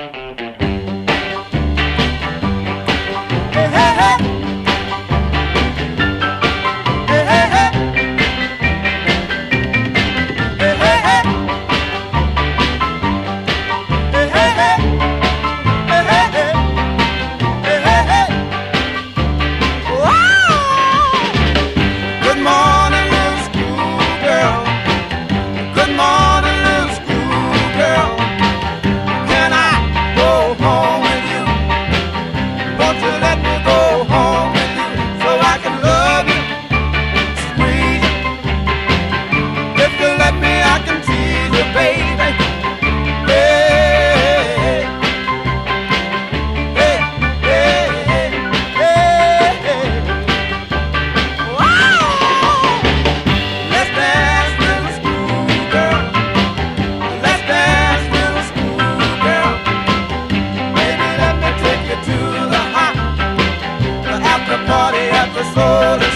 Bye. the party at the soul.